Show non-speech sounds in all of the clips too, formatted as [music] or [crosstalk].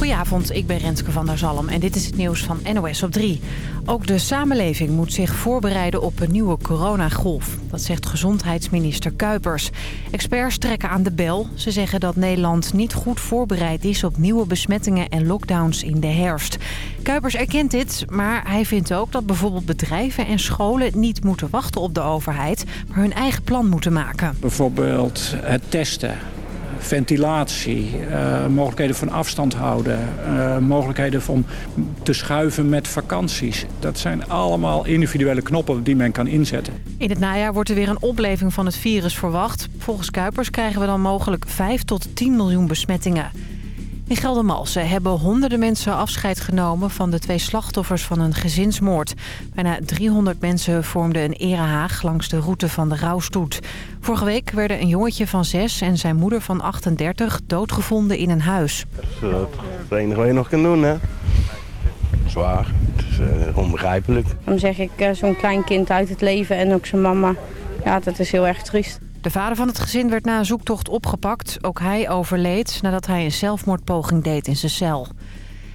Goedenavond, ik ben Renske van der Zalm en dit is het nieuws van NOS op 3. Ook de samenleving moet zich voorbereiden op een nieuwe coronagolf. Dat zegt gezondheidsminister Kuipers. Experts trekken aan de bel. Ze zeggen dat Nederland niet goed voorbereid is op nieuwe besmettingen en lockdowns in de herfst. Kuipers erkent dit, maar hij vindt ook dat bijvoorbeeld bedrijven en scholen niet moeten wachten op de overheid, maar hun eigen plan moeten maken. Bijvoorbeeld het testen ventilatie, uh, mogelijkheden van afstand houden... Uh, mogelijkheden om te schuiven met vakanties. Dat zijn allemaal individuele knoppen die men kan inzetten. In het najaar wordt er weer een opleving van het virus verwacht. Volgens Kuipers krijgen we dan mogelijk 5 tot 10 miljoen besmettingen. In Geldermalsen hebben honderden mensen afscheid genomen van de twee slachtoffers van een gezinsmoord. Bijna 300 mensen vormden een erehaag langs de route van de rouwstoet. Vorige week werden een jongetje van 6 en zijn moeder van 38 doodgevonden in een huis. Dat is het enige wat je nog kan doen, hè? Zwaar. Het is uh, onbegrijpelijk. Dan zeg ik uh, zo'n klein kind uit het leven en ook zijn mama. Ja, dat is heel erg triest. De vader van het gezin werd na een zoektocht opgepakt. Ook hij overleed nadat hij een zelfmoordpoging deed in zijn cel.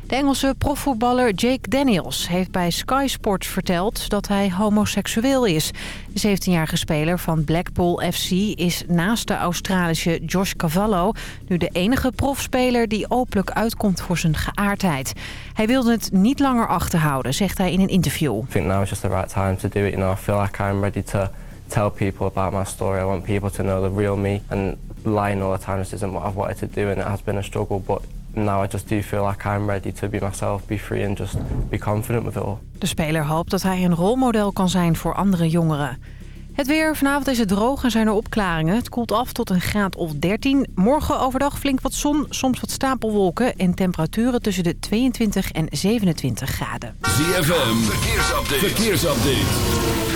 De Engelse profvoetballer Jake Daniels heeft bij Sky Sports verteld dat hij homoseksueel is. De 17-jarige speler van Blackpool FC is naast de Australische Josh Cavallo... nu de enige profspeler die openlijk uitkomt voor zijn geaardheid. Hij wilde het niet langer achterhouden, zegt hij in een interview. I think now is just the right time to do it. You know, I feel like I'm ready to tell people about my story. I want people to know the real me. And lying all the time just isn't what I've wanted to do and it has been a struggle. But now I just do feel like I'm ready to be myself, be free and just be confident with it all. De speler hoopt dat hij een rolmodel kan zijn voor andere jongeren. Het weer. Vanavond is het droog en zijn er opklaringen. Het koelt af tot een graad of 13. Morgen overdag flink wat zon, soms wat stapelwolken... en temperaturen tussen de 22 en 27 graden. ZFM. Verkeersupdate. Verkeersupdate.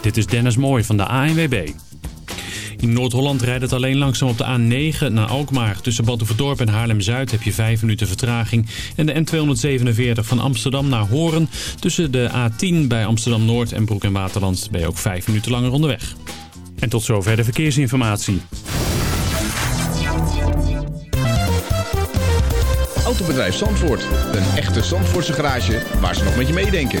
Dit is Dennis Mooij van de ANWB. In Noord-Holland rijdt het alleen langzaam op de A9 naar Alkmaar. Tussen Battenverdorp en Haarlem-Zuid heb je 5 minuten vertraging. En de N247 van Amsterdam naar Horen. Tussen de A10 bij Amsterdam-Noord en Broek en Waterland ben je ook 5 minuten langer onderweg. En tot zover de verkeersinformatie. Autobedrijf Zandvoort. Een echte Zandvoortse garage waar ze nog met je meedenken.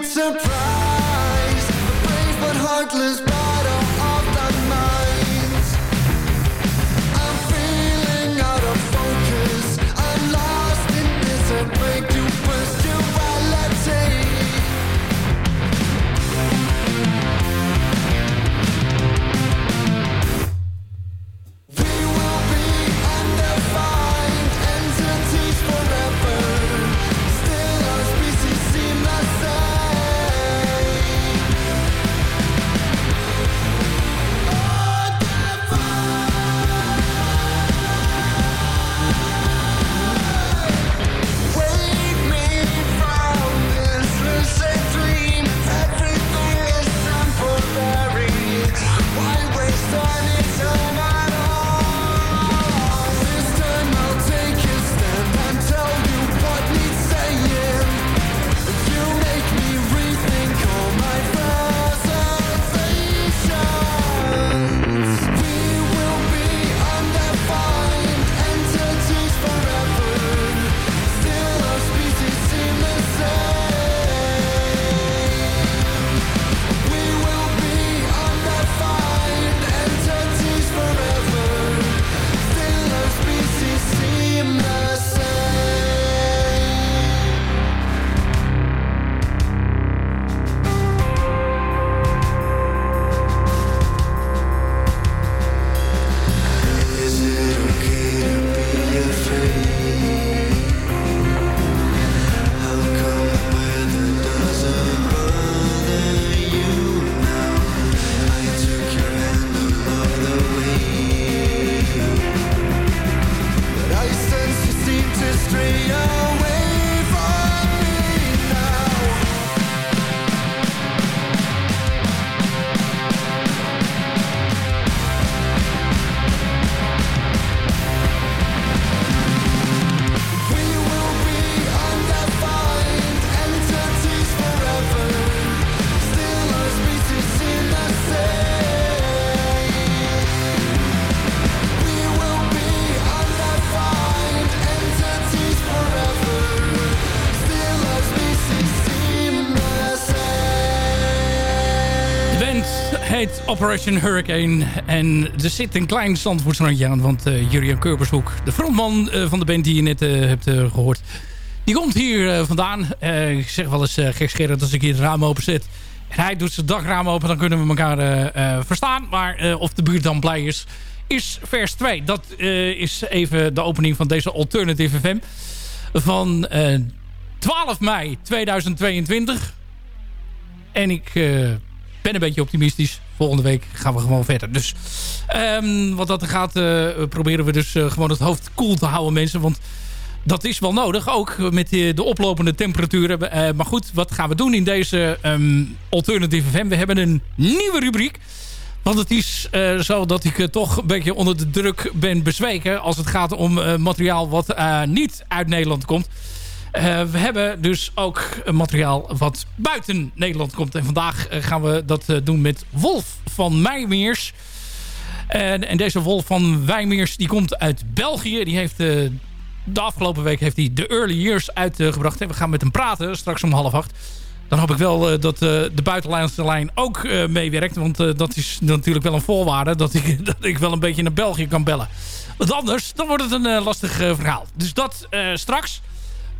it's a problem Operation Hurricane. En er zit een klein standvoetsrandje aan. Want uh, Jurian Keurbershoek, de frontman uh, van de band die je net uh, hebt gehoord... die komt hier vandaan. ik zeg wel eens gekscherend als ik hier het raam open zet... en hij doet zijn dagraam open, dan kunnen we elkaar verstaan. Maar of de buurt dan blij is, is vers 2. Dat is even de opening van deze Alternative FM. Van 12 mei 2022. En ik ben een beetje optimistisch. Volgende week gaan we gewoon verder. Dus um, wat dat gaat, uh, proberen we dus uh, gewoon het hoofd koel te houden mensen. Want dat is wel nodig, ook met de, de oplopende temperaturen. Uh, maar goed, wat gaan we doen in deze um, Alternative FM? We hebben een nieuwe rubriek. Want het is zo dat ik toch een beetje onder de druk ben bezweken... als het gaat om materiaal wat niet uit Nederland komt. Uh, we hebben dus ook materiaal wat buiten Nederland komt. En vandaag uh, gaan we dat uh, doen met Wolf van Meijmeers. En, deze Wolf van Wijmeers die komt uit België. Die heeft de afgelopen week heeft hij de Early Years uitgebracht. En we gaan met hem praten straks om half acht. Dan hoop ik wel dat de buitenlandse lijn ook meewerkt. Want dat is natuurlijk wel een voorwaarde dat ik, [laughs] dat ik wel een beetje naar België kan bellen. Want anders dan wordt het een lastig verhaal. Dus dat straks.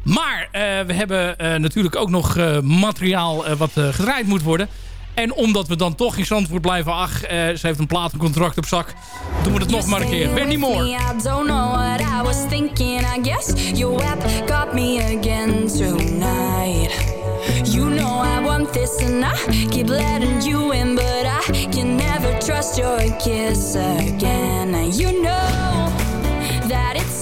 Maar uh, we hebben uh, natuurlijk ook nog uh, materiaal wat gedraaid moet worden. En omdat we dan toch in Zandvoort blijven... ach, ze heeft een platencontract op zak... doen we het nog maar een keer. Benny Moore. I don't know what I was thinking. I guess your web got me again tonight. You know I want this and I keep letting you in. But I can never trust your kiss again. You know that it's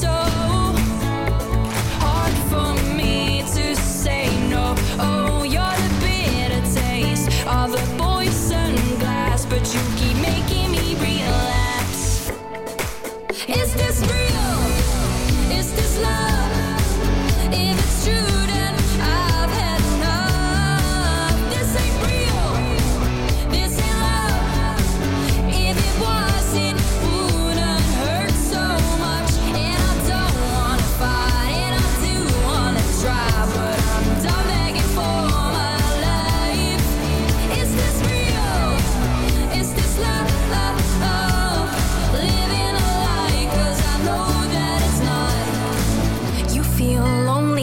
Is this real?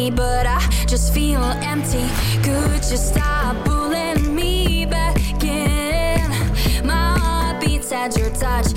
but I just feel empty. Could you stop pulling me back in? My heart beats at your touch.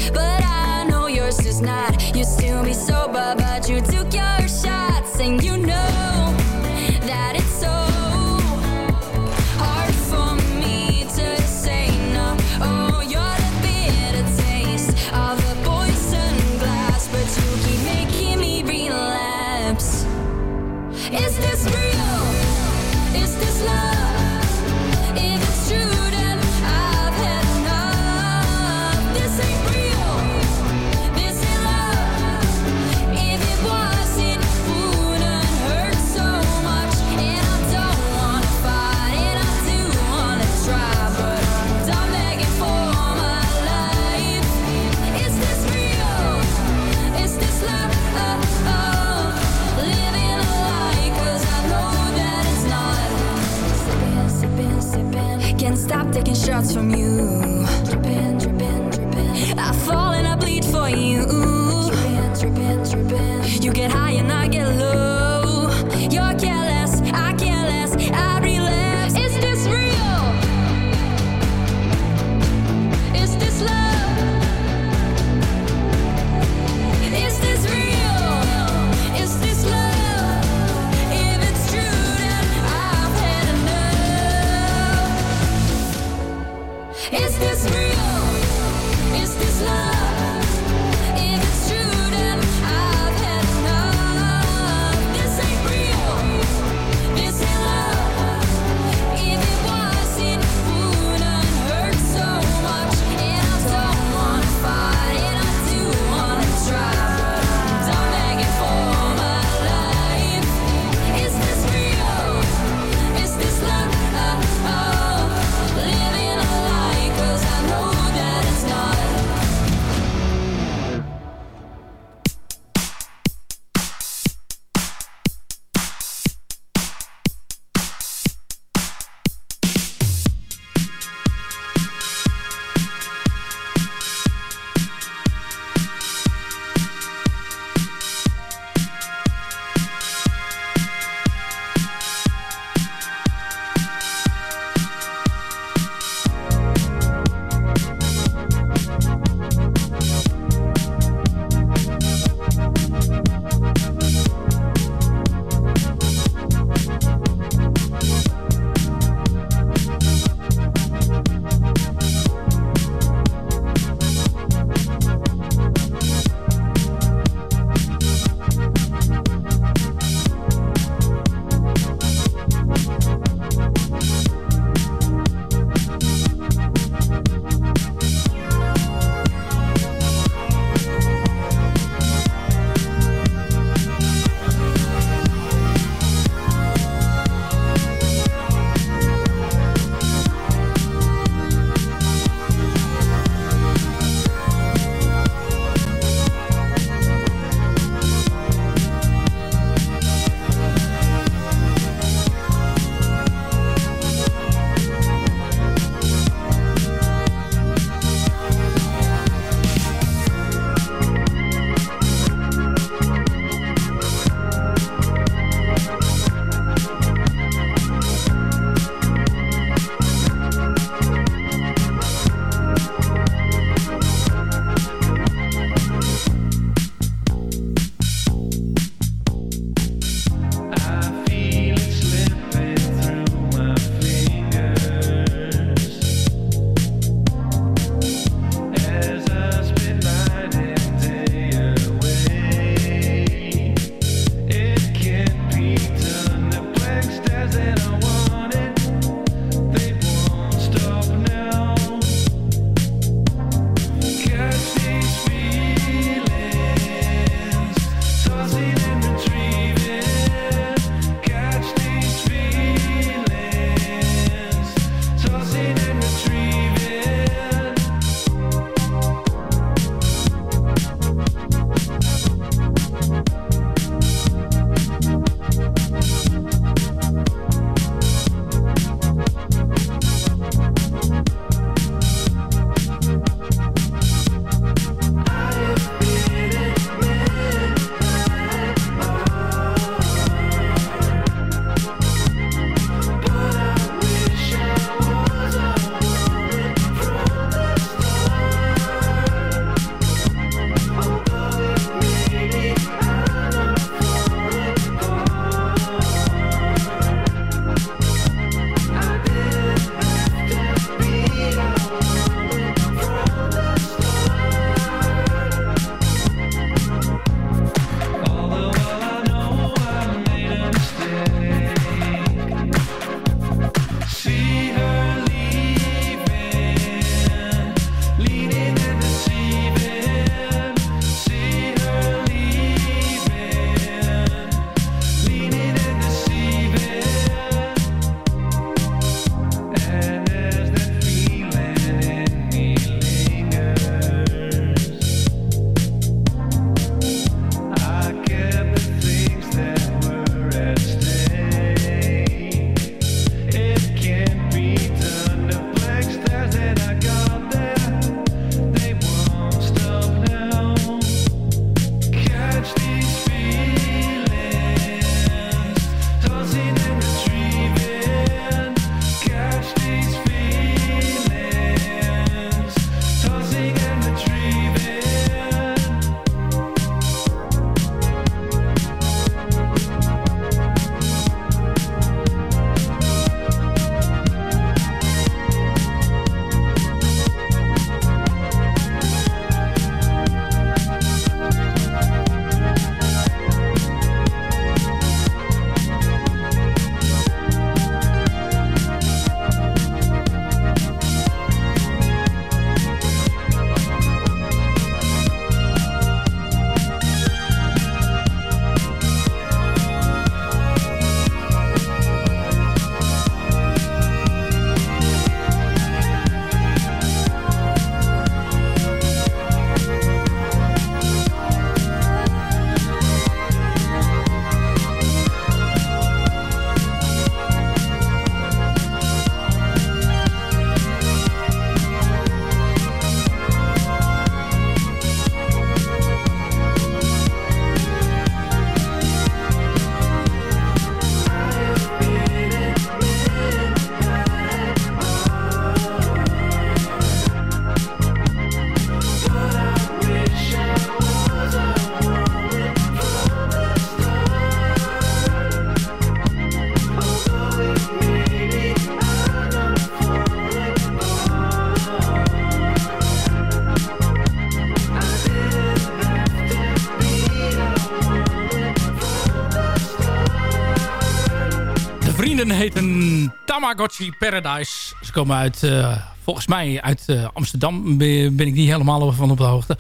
Heten Tamagotchi Paradise. Ze komen uit, uh, volgens mij uit uh, Amsterdam. Ben ik niet helemaal van op de hoogte.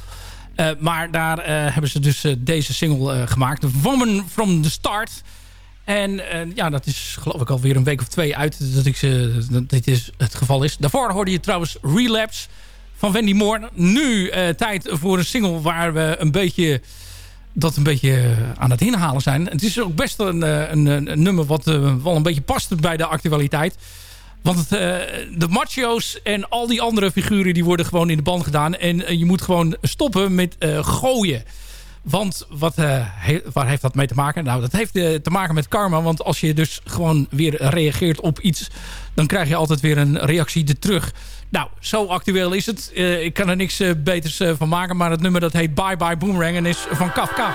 Uh, maar daar hebben ze dus deze single gemaakt. From the Start. En ja, dat is geloof ik alweer een week of twee uit dat, ik ze, dat dit is het geval is. Daarvoor hoorde je trouwens Relapse van Wendy Moore. Nu tijd voor een single waar we een beetje dat een beetje eh, aan het inhalen zijn. Het is ook best een, eh, een, een nummer wat wel een beetje past bij de actualiteit. Want het, de macho's en al die andere figuren die worden gewoon in de band gedaan. En je moet gewoon stoppen met gooien. Want wat, waar heeft dat mee te maken? Nou, dat heeft te maken met karma. Want als je dus gewoon weer reageert op iets... dan krijg je altijd weer een reactie er terug. Nou, zo actueel is het. Uh, ik kan er niks uh, beters uh, van maken. Maar het nummer dat heet Bye Bye Boomerang en is van Kafka.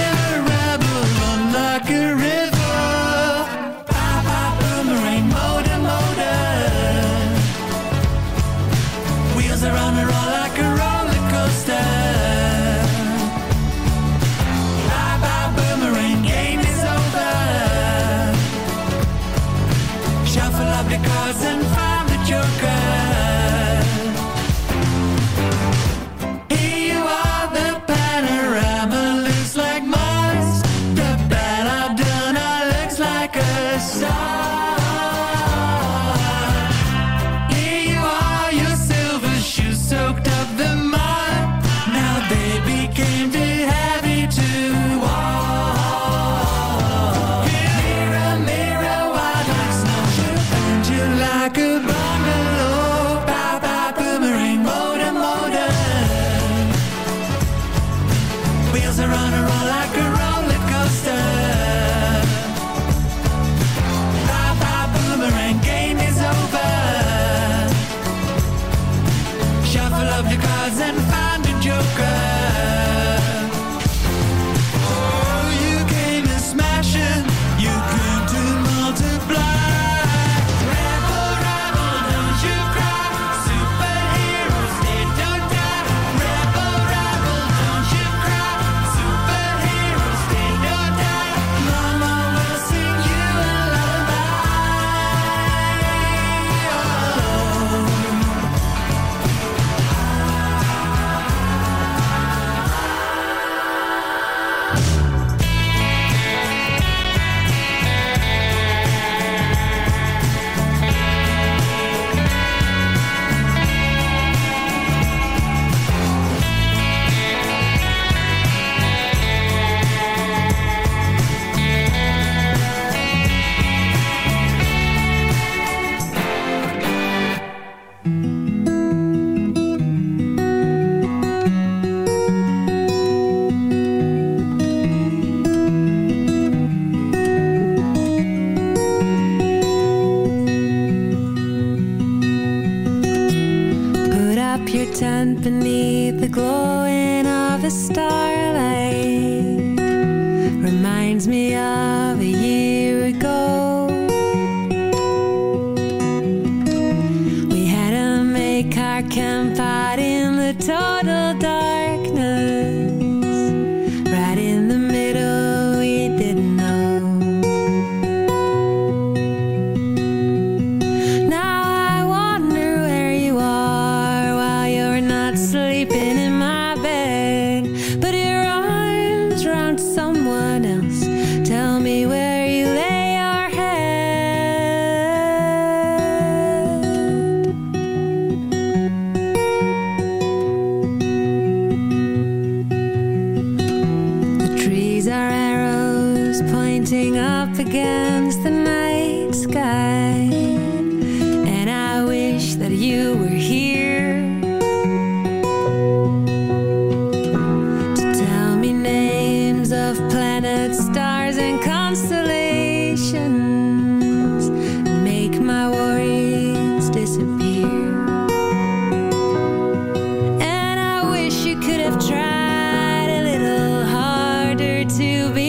wish you could have tried a little harder to be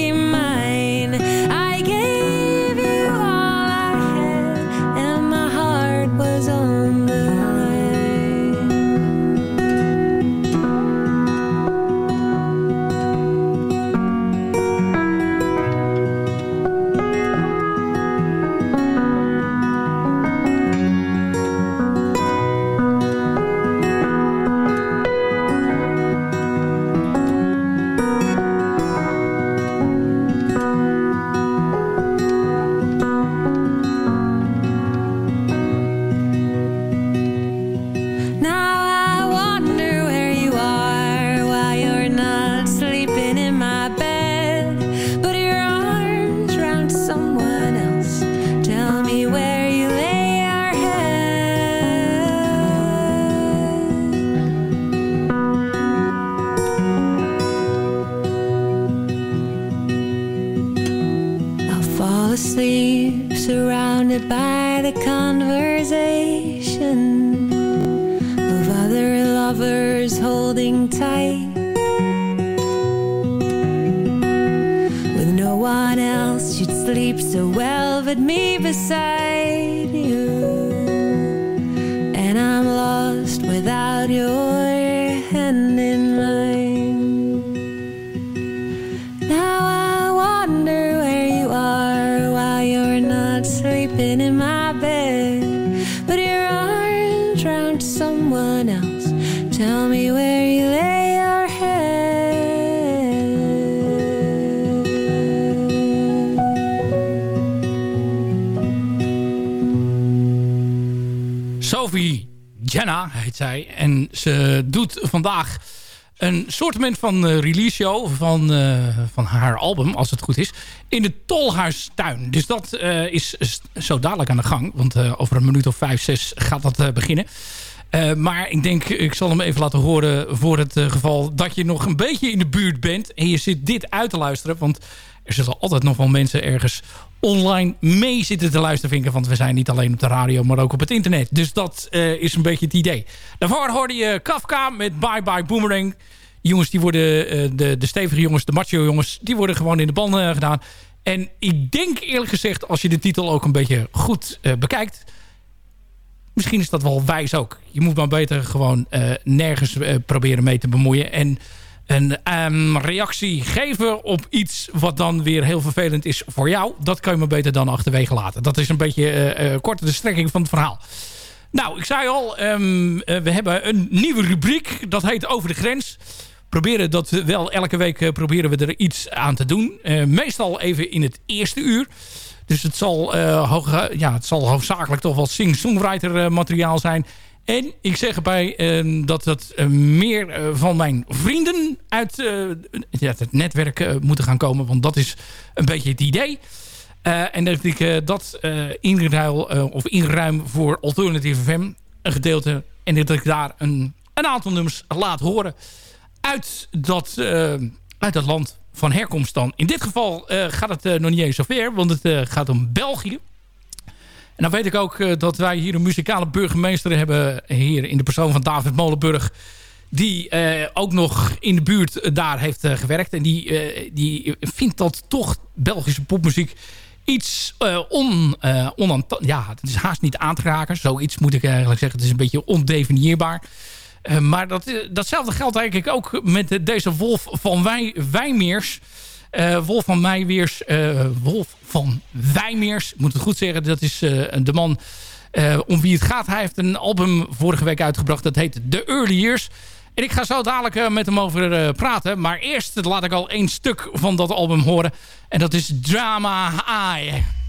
Sophie Jenna heet zij. En ze doet vandaag een soortement van eh, release show van, eh, van haar album, als het goed is, in de Tolhuistuin. Dus dat eh, is zo dadelijk aan de gang. Want over een minuut of vijf, zes gaat dat beginnen. Maar ik denk, ik zal hem even laten horen voor het geval dat je nog een beetje in de buurt bent. En je zit dit uit te luisteren. Want er zullen altijd nog wel mensen ergens online mee zitten te luisteren vinken. Want we zijn niet alleen op de radio, maar ook op het internet. Dus dat eh, is een beetje het idee. Daarvoor hoorde je Kafka met Bye Bye Boomerang. Jongens, die worden, eh, de, de stevige jongens, de macho jongens, die worden gewoon in de ban eh, gedaan. En ik denk eerlijk gezegd, als je de titel ook een beetje goed bekijkt... Misschien is dat wel wijs ook. Je moet maar beter gewoon nergens proberen mee te bemoeien. En een ehm, reactie geven op iets wat dan weer heel vervelend is voor jou. Dat kan je maar beter dan achterwege laten. Dat is een beetje eh, eh, kort de strekking van het verhaal. Nou, ik zei al, ehm, eh, we hebben een nieuwe rubriek. Dat heet Over de Grens. Proberen dat we wel elke week proberen we er iets aan te doen. Meestal even in het eerste uur. Dus het zal, hoog, ja, het zal hoofdzakelijk toch wel sing-songwriter materiaal zijn. En ik zeg erbij eh, dat dat eh, meer eh, van mijn vrienden uit eh, het netwerk moeten gaan komen. Want dat is een beetje het idee. En dat ik dat inruil of inruim voor Alternative FM een gedeelte. En dat ik daar een, een aantal nummers laat horen uit dat, uit dat land van herkomst dan. In dit geval gaat het nog niet eens zo ver, want het gaat om België. En dan weet ik ook eh, dat wij hier een muzikale burgemeester hebben... hier in de persoon van David Molenburg... die eh, ook nog in de buurt eh, daar heeft gewerkt. En die, die vindt dat toch Belgische popmuziek iets uh, on, uh. Ja, het is haast niet aan te raken. Zoiets moet ik eigenlijk zeggen. Het is een beetje ondefinieerbaar. Maar dat, datzelfde geldt eigenlijk ook met deze Wolf van Wij, Wijmeers... Uh, Wolf van Meijweers, uh, Wolf van Wijmeers, moet het goed zeggen. Dat is uh, de man om wie het gaat. Hij heeft een album vorige week uitgebracht. Dat heet The Early Years. En ik ga zo dadelijk met hem over praten. Maar eerst laat ik al één stuk van dat album horen. En dat is Drama Eye.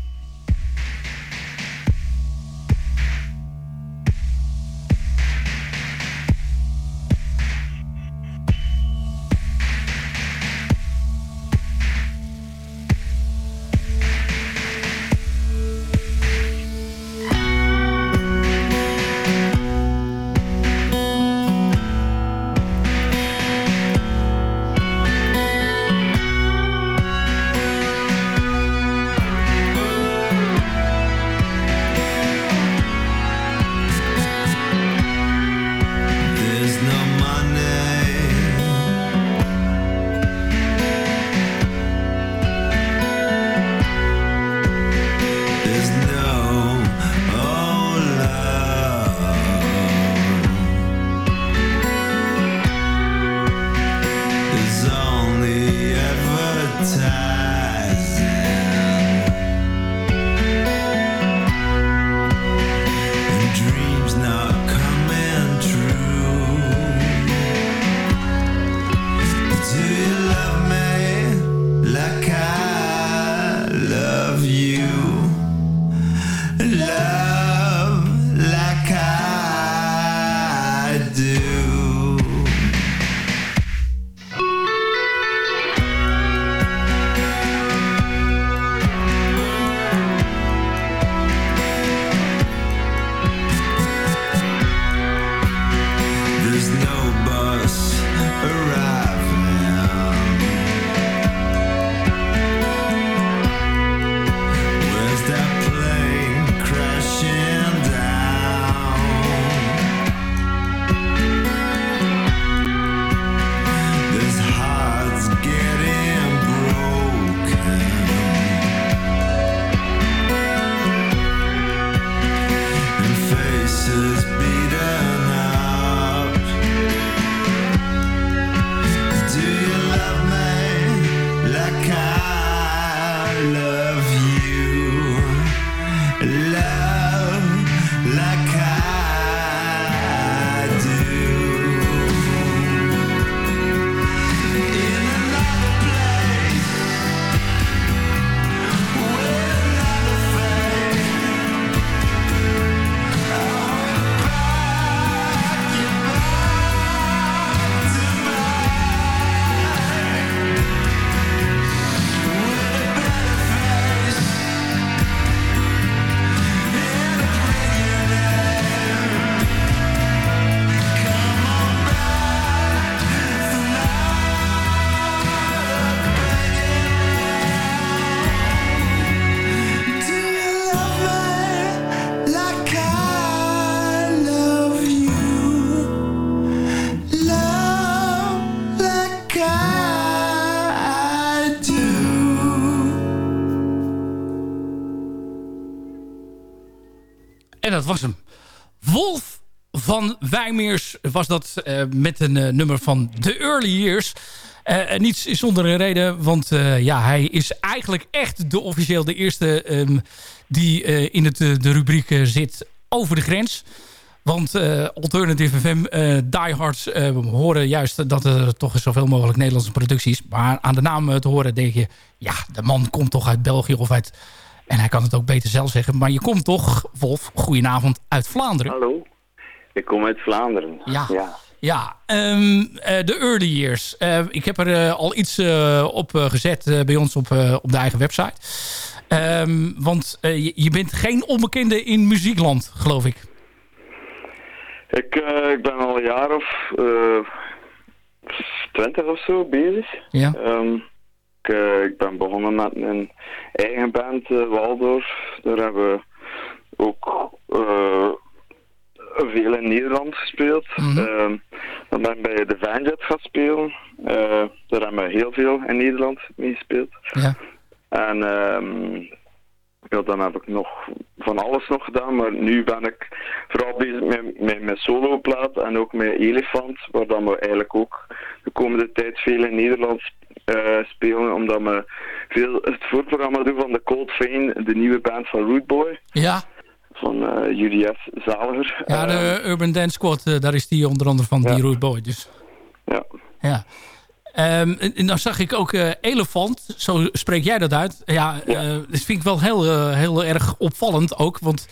Dat was hem. Wolf van Wijmeers was dat eh, met een eh, nummer van The Early Years. Uh, niets zonder een reden, want ja, hij is eigenlijk echt de officieel de eerste um, die in het, de rubriek zit over de grens. Want Alternative FM, diehards horen juist dat er toch zoveel mogelijk Nederlandse producties. Maar aan de naam te horen denk je, ja, de man komt toch uit België of uit... En hij kan het ook beter zelf zeggen. Maar je komt toch, Wolf, goedenavond, uit Vlaanderen. Hallo. Ik kom uit Vlaanderen. Ja. ja. Ja, um, de early years. Uh, ik heb er uh, al iets uh, op gezet bij ons op, op de eigen website. Um, want je, je, bent geen onbekende in muziekland, geloof ik. Ik, ik ben al een jaar of twintig of zo bezig. Ja. Um, ik, ik, ben begonnen met een eigen band, Waldorf. Daar hebben we ook veel in Nederland gespeeld. Mm -hmm. dan ben ik bij de Vanjet gaan spelen. Daar hebben we heel veel in Nederland mee gespeeld. Ja. En ja, dan heb ik nog van alles nog gedaan, maar nu ben ik vooral bezig met, met mijn soloplaat en ook met Elefant, waar dan we eigenlijk ook de komende tijd veel in Nederland uh, spelen, omdat we veel het voorprogramma doen van de Cold Vein, de nieuwe band van Rootboy. Ja van uh, Julius Zaliger. Ja, de uh, Urban Dance Squad, uh, daar is die onder andere van, ja. die Root Boy. Dus. Ja. ja. Um, en dan zag ik ook Elefant, zo spreek jij dat uit. Ja, ja. dat vind ik wel heel, heel erg opvallend ook, want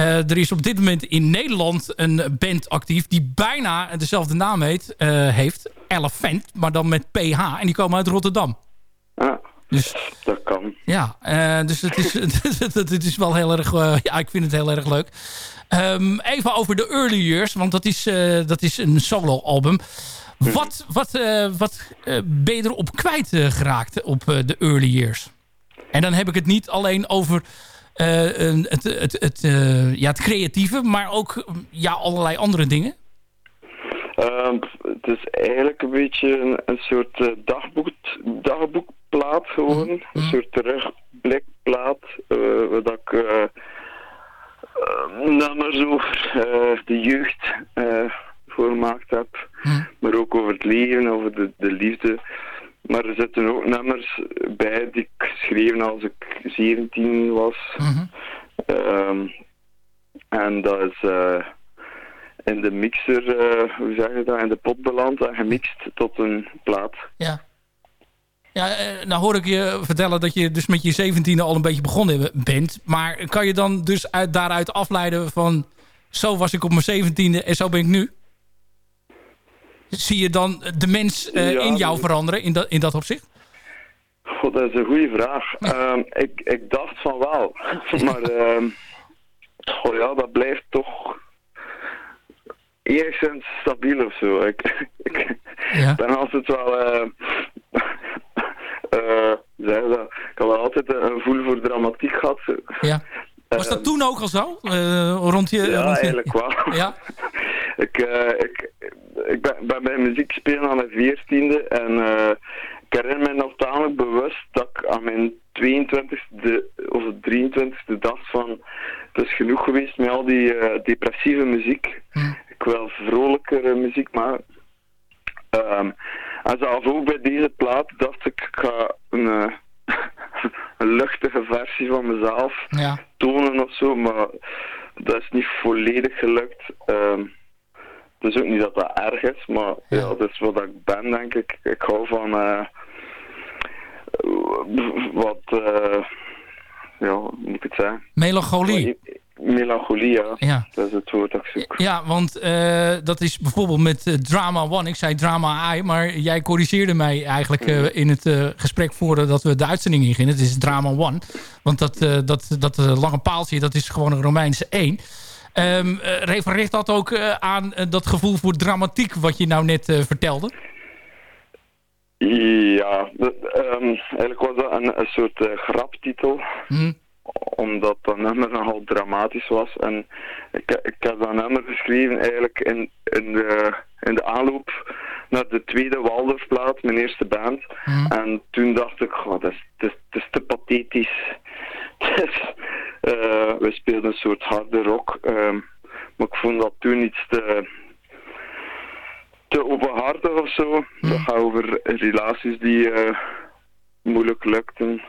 er is op dit moment in Nederland een band actief die bijna dezelfde naam heet, heeft, Elephant, maar dan met PH en die komen uit Rotterdam. Ja. Dus, dat kan. Ja, uh, dus het is, [laughs] het is wel heel erg... Ja, ik vind het heel erg leuk. Um, even over de Early Years, want dat is, dat is een solo-album. Wat, wat, wat ben je erop kwijt geraakt op de Early Years? En dan heb ik het niet alleen over het, het, het, ja, het creatieve, maar ook ja, allerlei andere dingen. Uh, het is eigenlijk een beetje een, een soort uh, dagboek, dagboekplaat gewoon. Mm Een soort terugblikplaat. Uh, waar ik nummers over de jeugd voor gemaakt heb. Mm Maar ook over het leven, over de, de liefde. Maar er zitten ook nummers bij die ik geschreven als ik 17 was. Mm -hmm. um, en dat is in de mixer, uh, hoe zeg je dat, in de pot beland en gemixt tot een plaat. Ja. Ja, nou hoor ik je vertellen dat je dus met je zeventiende al een beetje begonnen bent. Maar kan je dan dus uit, daaruit afleiden van... zo was ik op mijn zeventiende en zo ben ik nu? Zie je dan de mens ja, in jou veranderen in dat, in dat opzicht? God, dat is een goede vraag. Ja. Uh, ik, ik dacht van wel. [laughs] maar oh ja, dat blijft toch enigszins stabiel of zo. Ik, [laughs] ik ja. ben altijd wel... Uh, [laughs] uh, zeg dat, ik had wel altijd een gevoel voor dramatiek gehad. Zo. Ja. Was dat toen ook al zo? rond je, ja, rond je... eigenlijk wel. [laughs] Ja? ik, ik, ik ben, ben bij muziek spelen aan mijn veertiende en ik herinner me nog tamelijk bewust dat ik aan mijn 22e of 23e dacht van het is genoeg geweest met al die depressieve muziek. Hm ik wil vrolijkere muziek maken. Um, en zelfs ook bij deze plaat dacht ik, ik ga een, een luchtige versie van mezelf ja. tonen of zo, maar dat is niet volledig gelukt. Um, het is ook niet dat dat erg is, maar ja. ja dat is wat ik ben, denk ik. Ik hou van uh, wat, uh, ja, hoe moet ik het zeggen? Melancholie. Melancholie, ja. Dat is het woord dat ik zoek. Ja, want uh, dat is bijvoorbeeld met uh, Drama One. Ik zei Drama I, maar jij corrigeerde mij eigenlijk uh, in het gesprek voordat we de uitzending ingingen. Het is Drama One. Want dat, dat, dat lange paaltje, dat is gewoon een Romeinse 1. Um, refereert dat ook aan dat gevoel voor dramatiek wat je nou net vertelde? Ja, um, eigenlijk was dat een, een soort graptitel. Hmm omdat dat nummer nogal dramatisch was. En ik, ik heb dat nummer geschreven eigenlijk in, in, de, in de aanloop naar de tweede Waldorfplaat, mijn eerste band. Mm. En toen dacht ik, god, dat is, dat is, dat is te pathetisch. Het is, [laughs] Eh, we speelden een soort harde rock. ehm, maar ik vond dat toen iets te, te openhartig of zo. Dat gaat over relaties die eh, moeilijk lukten.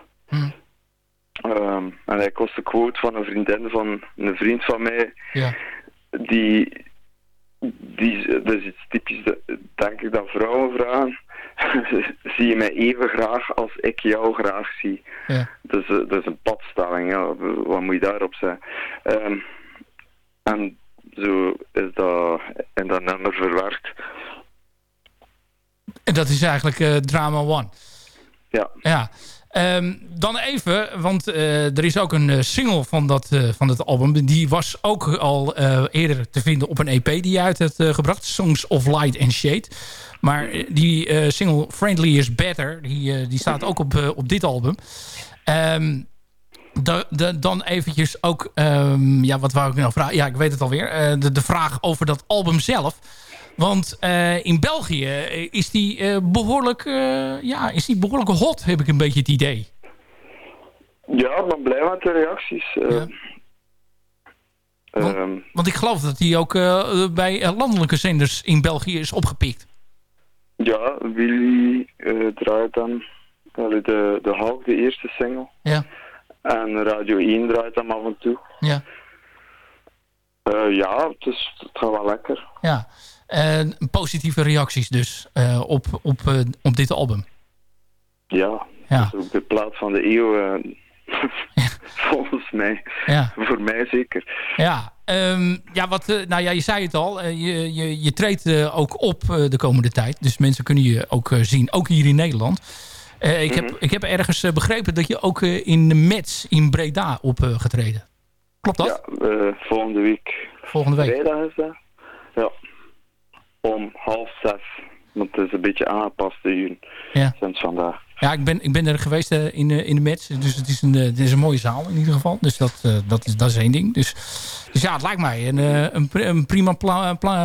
Ehm, en ik was de quote van een vriendin van een vriend van mij. Ja. Die, die, dat is iets typisch, denk ik, dat vrouwen vragen. [laughs] zie je mij even graag als ik jou graag zie. Ja. Dat, is, dat is een padstelling, ja. wat moet je daarop zeggen? Ehm, en zo is dat in dat nummer verwerkt. En dat is eigenlijk eh, Drama One. Ja. Ja. Ehm, dan even, want eh, er is ook een eh, single van dat, eh, van het album. Die was ook al eerder te vinden op een EP die je uit hebt gebracht. Songs of Light and Shade. Maar die single Friendly is Better, die, die staat ook op, op dit album. Ehm, da- da- dan eventjes ook, ehm, ja, wat wou ik nou vragen? Ja, ik weet het alweer. De, de vraag over dat album zelf. Want eh, in België eh, is die, eh, behoorlijk, eh, ja, is die behoorlijk hot, heb ik een beetje het idee. Ja, ik ben blij met de reacties. eh. Ehm, Want ik geloof dat die ook bij landelijke zenders in België is opgepikt. ja, Willy draait dan de, de de eerste single. Ja. En Radio 1 draait hem af en toe. Ja. Ja, het, is, het gaat wel lekker. Ja. Positieve reacties dus eh, op, op, eh, op dit album. Ja, Ja. ook de plaat van de eeuw. eh, [laughs] volgens mij. Ja. Voor mij zeker. Ja, ehm, ja, wat, nou ja, je zei het al. je, je, je treedt ook op de komende tijd. Dus mensen kunnen je ook zien, ook hier in Nederland. Ik, heb, ik heb ergens begrepen dat je ook in de Mets in Breda op getreden. Klopt dat? Ja, volgende week. Volgende week. Vrijdag is dat? Ja. Om half zes. Want het is een beetje aangepast de uur. Ja. Sinds vandaag. Ja, ik ben, ik ben er geweest eh, in, de in de Mets. Dus het is, een, eh, het is een mooie zaal in ieder geval. Dus dat, eh, dat, is, dat is één ding. Dus, dus ja, het lijkt mij een, eh, een, pri- een prima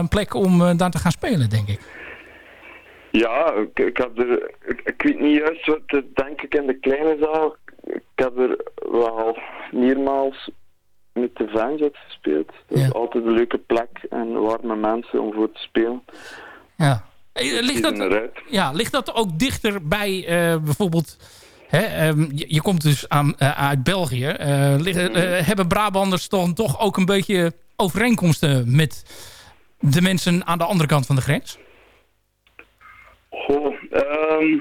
plek om eh, daar te gaan spelen, denk ik. Ja, ik, ik heb er... Ik, ik weet niet juist wat, eh, denk ik in de kleine zaal. Ik heb er wel meermaals met de Vanjet gespeeld. Dat is altijd een leuke plek en warme mensen om voor te spelen. Ja. Eh, Ligt Die dat, ja, ligt dat ook dichter bij eh, bijvoorbeeld... Hè, ehm, je, je komt dus aan, eh, uit België. Eh, liggen, eh, hebben Brabanders dan toch ook een beetje overeenkomsten met de mensen aan de andere kant van de grens? Goh, ehm,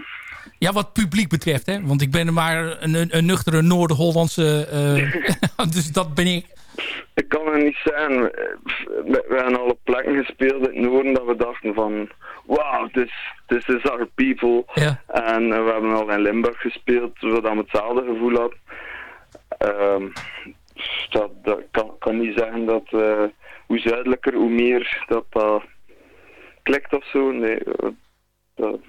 Ja, wat publiek betreft, hè? Want ik ben maar een, een, nuchtere Noord-Hollandse... eh, [laughs] dus dat ben ik. Ik kan er niet zijn. We, we hebben al op plekken gespeeld in het noorden dat we dachten van... Wow, this, this is our people. Ja. En eh, we hebben al in Limburg gespeeld, waar we hetzelfde gevoel hadden. Ehm, dat, dat kan, kan niet zeggen dat eh, hoe zuidelijker, hoe meer dat dat klikt of zo. Nee, dat,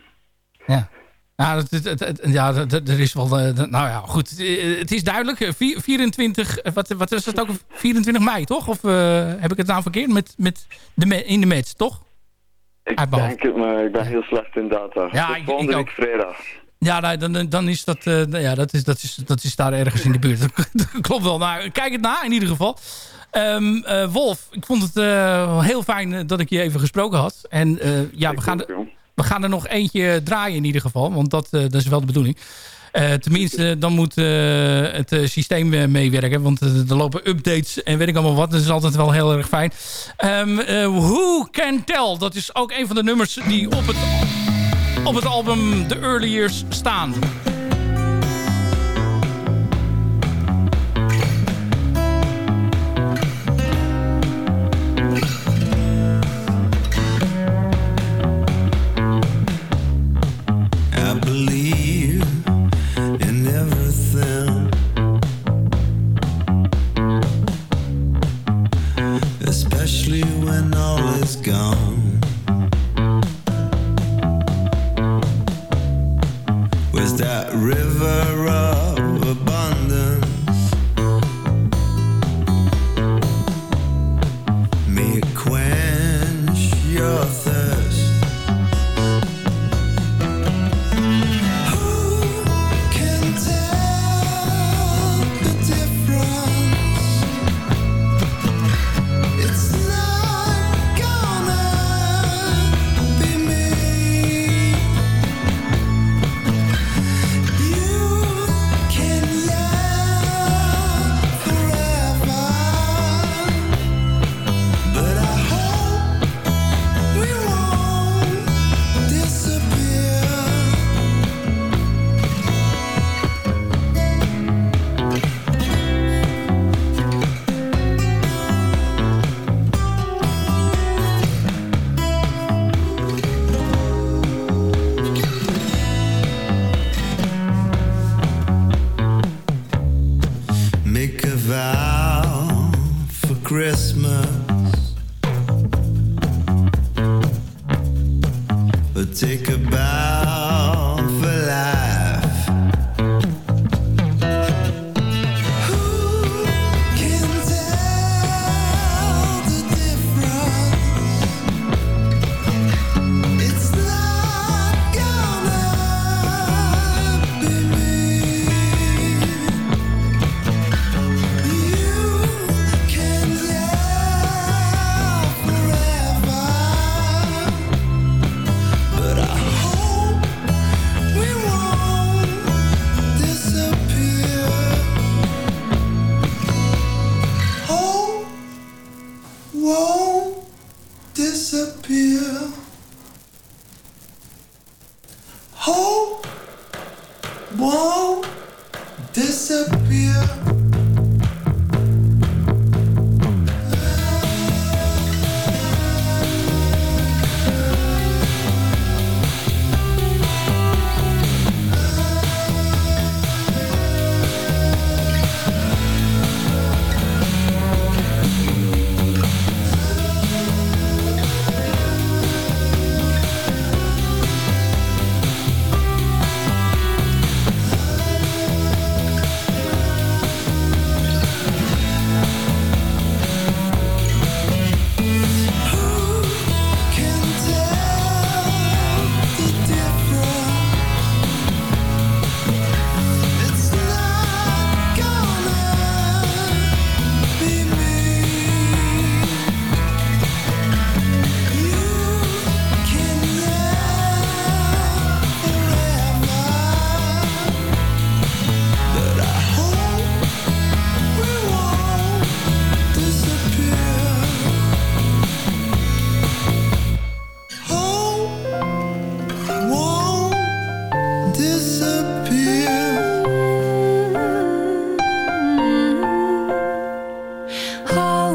Nou, het, het, het- het- ja, het- het- er is wel... eh, nou ja, goed. Eh, Het is duidelijk. eh, vier- 24... eh, Wat, wat is het ook? 24 mei, toch? Of heb ik het nou verkeerd? Met, met de, in de match, toch? ik denk het, maar ik ben heel slecht in data. Ja, ik- ik week vrijdag. Ja, nou, dan, dan is dat, nou ja, dat, is, dat, is, dat is daar ergens in de buurt. [laughs] Dat klopt wel. Nou, kijk het na in ieder geval. Ehm, eh, Wolf, ik vond het heel fijn dat ik je even gesproken had. En ja, we gaan, we gaan er nog eentje draaien in ieder geval. Want dat, eh, dat is wel de bedoeling. Eh, tenminste, dan moet eh, het systeem meewerken. Want er lopen updates en weet ik allemaal wat. Dat is altijd wel heel erg fijn. Ehm, eh, Who Can Tell? Dat is ook een van de nummers die op het, op het album The Early Years staan.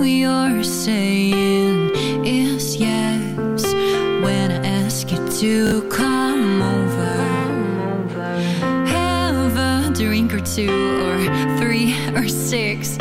you're saying is yes when I ask you to come over. Have a drink or two or three or six.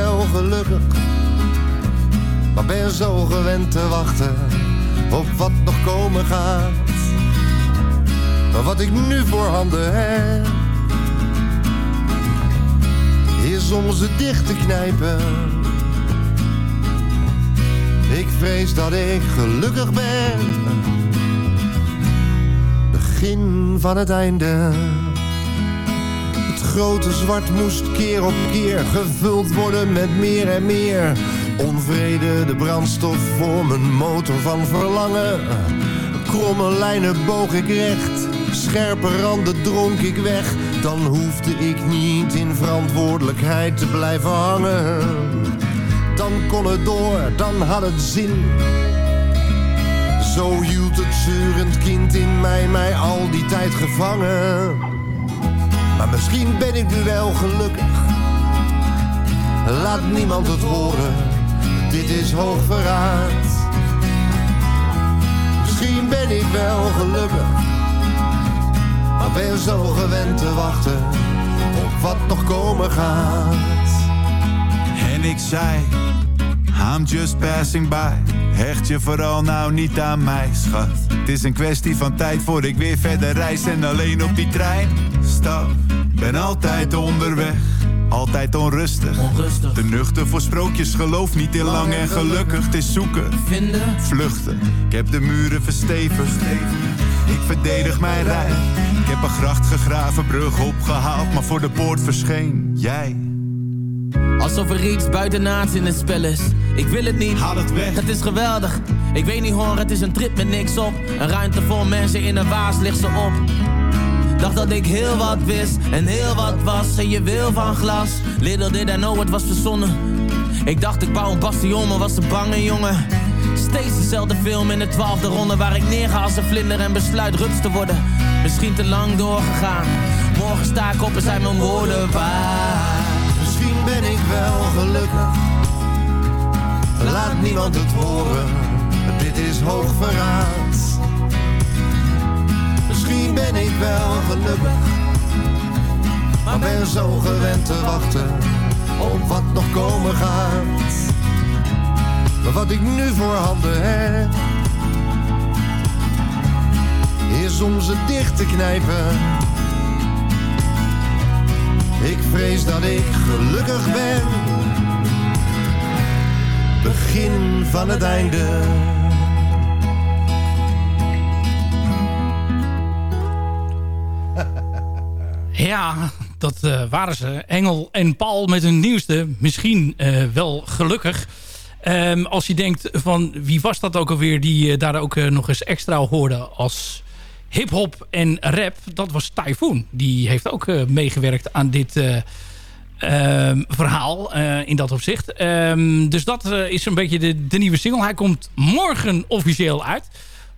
Wel gelukkig, maar ben zo gewend te wachten op wat nog komen gaat. Wat ik nu voor handen heb, is om ze dicht te knijpen. Ik vrees dat ik gelukkig ben. Begin van het einde. Grote zwart moest keer op keer gevuld worden met meer en meer. Onvrede, de brandstof voor mijn motor van verlangen. Kromme lijnen boog ik recht, scherpe randen dronk ik weg. Dan hoefde ik niet in verantwoordelijkheid te blijven hangen. Dan kon het door, dan had het zin. Zo hield het zeurend kind in mij mij al die tijd gevangen. Misschien ben ik nu wel gelukkig. Laat niemand het horen, dit is hoog verraad. Misschien ben ik wel gelukkig, maar ben zo gewend te wachten op wat nog komen gaat. En ik zei, I'm just passing by. Hecht je vooral nou niet aan mij, schat. Het is een kwestie van tijd voor ik weer verder reis en alleen op die trein stap. Ben altijd onderweg, altijd onrustig. Te nuchter voor sprookjes, geloof niet in lang en gelukkig. Het is zoeken, vinden, vluchten. Ik heb de muren verstevigd. Ik verdedig mijn rij. Ik heb een gracht gegraven, brug opgehaald, maar voor de poort verscheen jij. Alsof er iets buitenaards in het spel is. Ik wil het niet, haal het weg. Het is geweldig. Ik weet niet hoor, het is een trip met niks op. Een ruimte vol mensen in een waas ligt ze op. Dacht dat ik heel wat wist en heel wat was. En je wil van glas. Little did I know, het was verzonnen. Ik dacht ik bouw een bastion, maar was een bange jongen. Steeds dezelfde film in de twaalfde ronde Waar ik neerga als een vlinder en besluit ruts te worden Misschien te lang doorgegaan Morgen sta ik op en zijn mijn woorden waar ben ik wel gelukkig. Laat niemand het horen Dit is hoog verraad. Misschien ben ik wel gelukkig Maar ben zo gewend te wachten Op wat nog komen gaat. Maar wat ik nu voor handen heb Is om ze dicht te knijpen Ik vrees dat ik gelukkig ben Begin van het einde [laughs] Ja, dat uh, waren ze. Engel en Paul met hun nieuwste. Misschien uh, wel gelukkig. Um, als je denkt van wie was dat ook alweer die uh, daar ook nog eens extra hoorde als hip-hop en rap. Dat was Typhoon. Die heeft ook uh, meegewerkt aan dit ehm, verhaal in dat opzicht. Um, dus dat is een beetje de, de, nieuwe single. Hij komt morgen officieel uit.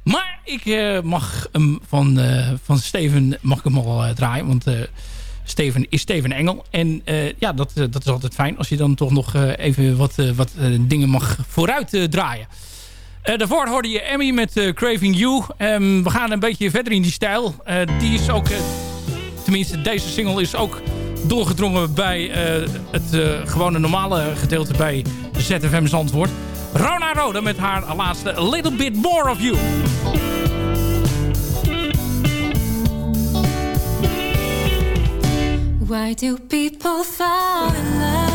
Maar ik mag hem van, van Steven mag ik hem al draaien. Want Steven is Steven Engel. En ja, dat, dat is altijd fijn als je dan toch nog even wat, wat dingen mag vooruit draaien. Daarvoor hoorde je Emmy met Craving You. Um, we gaan een beetje verder in die stijl. die is ook, tenminste deze single is ook doorgedrongen bij het gewone normale gedeelte bij ZFM's antwoord. Rona Roda met haar laatste A Little Bit More of You. Why do people fall in love?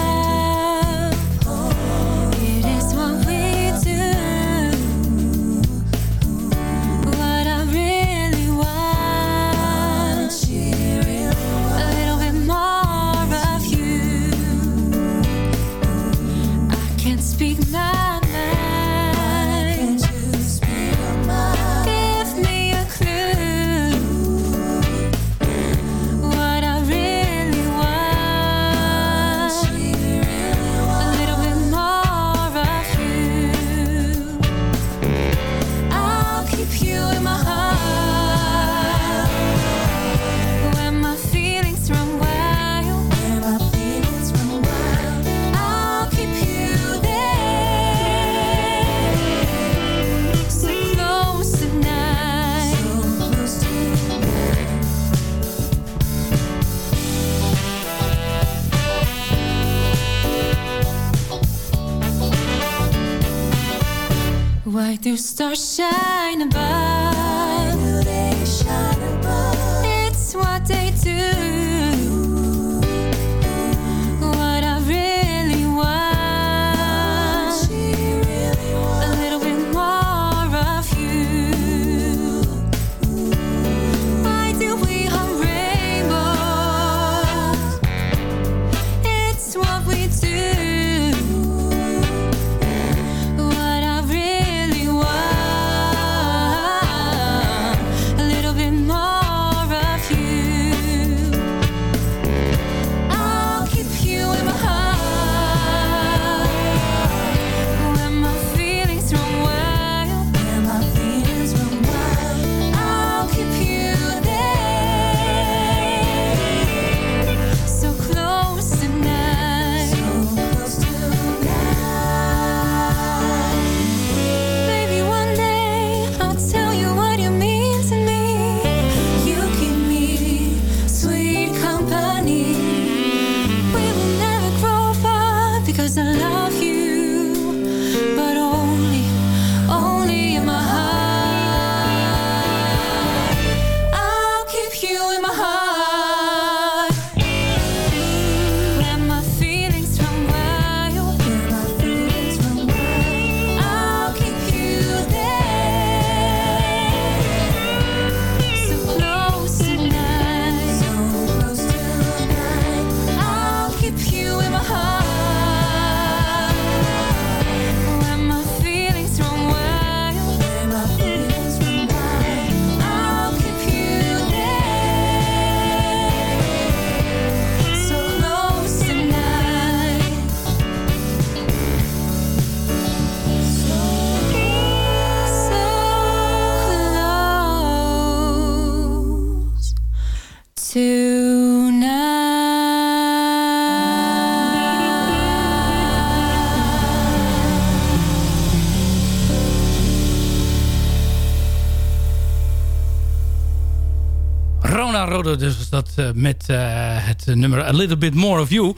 Why do stars shine above? Dus dat eh, met eh, het nummer A Little Bit More of You.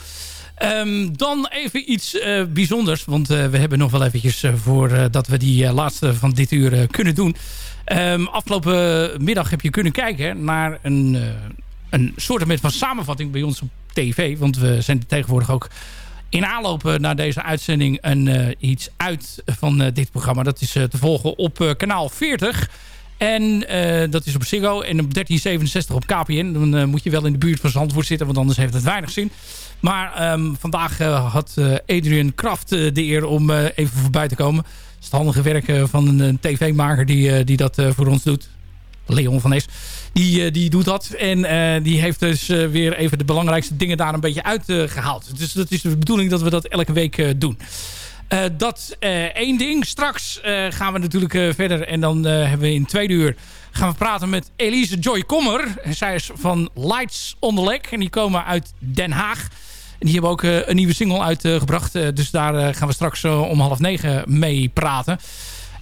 Ehm, dan even iets eh, bijzonders, want we hebben nog wel eventjes eh, voordat dat we die laatste van dit uur kunnen doen. Ehm, afgelopen middag heb je kunnen kijken naar een, een soort van samenvatting bij ons op tv. Want we zenden tegenwoordig ook in aanloop naar deze uitzending een, iets uit van dit programma. Dat is te volgen op kanaal 40. En eh, dat is op Ziggo en op 1367 op KPN. Dan eh, moet je wel in de buurt van Zandvoort zitten, want anders heeft het weinig zin. Maar ehm, vandaag eh, had Adrian Kraft de eer om even voorbij te komen. Het is het handige werk van een, een tv-maker die, die dat voor ons doet. Leon van Es. Die, die doet dat. En die heeft dus weer even de belangrijkste dingen daar een beetje uitgehaald. dus dat is de bedoeling dat we dat elke week doen. Eh, dat eh, één ding. Straks eh, gaan we natuurlijk verder. En dan hebben we in tweede uur gaan we praten met Elise Joy Kommer. Zij is van Lights on the. En die komen uit Den Haag. En die hebben ook een nieuwe single uitgebracht. Dus daar gaan we straks om half negen mee praten.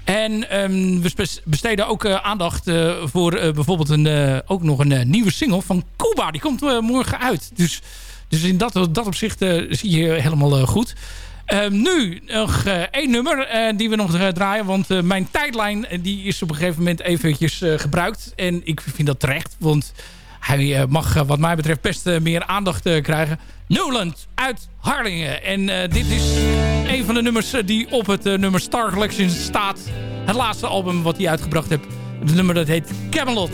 En ehm, we besteden ook aandacht voor bijvoorbeeld een, ook nog een nieuwe single van Cuba. Die komt morgen uit. Dus, dus in dat, dat opzicht zie je helemaal goed. Ehm, nu nog eh, één nummer eh, die we nog eh, draaien. Want mijn tijdlijn die is op een gegeven moment eventjes gebruikt. En ik vind dat terecht. Want hij mag wat mij betreft best meer aandacht krijgen. Newland uit Harlingen. En dit is een van de nummers die op het nummer Star Collection staat. Het laatste album wat hij uitgebracht heeft. Het nummer dat heet Camelot.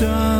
Done.